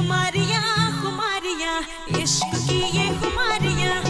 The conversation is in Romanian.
खुमारिया खुमारिया इश्क की ये खुमारिया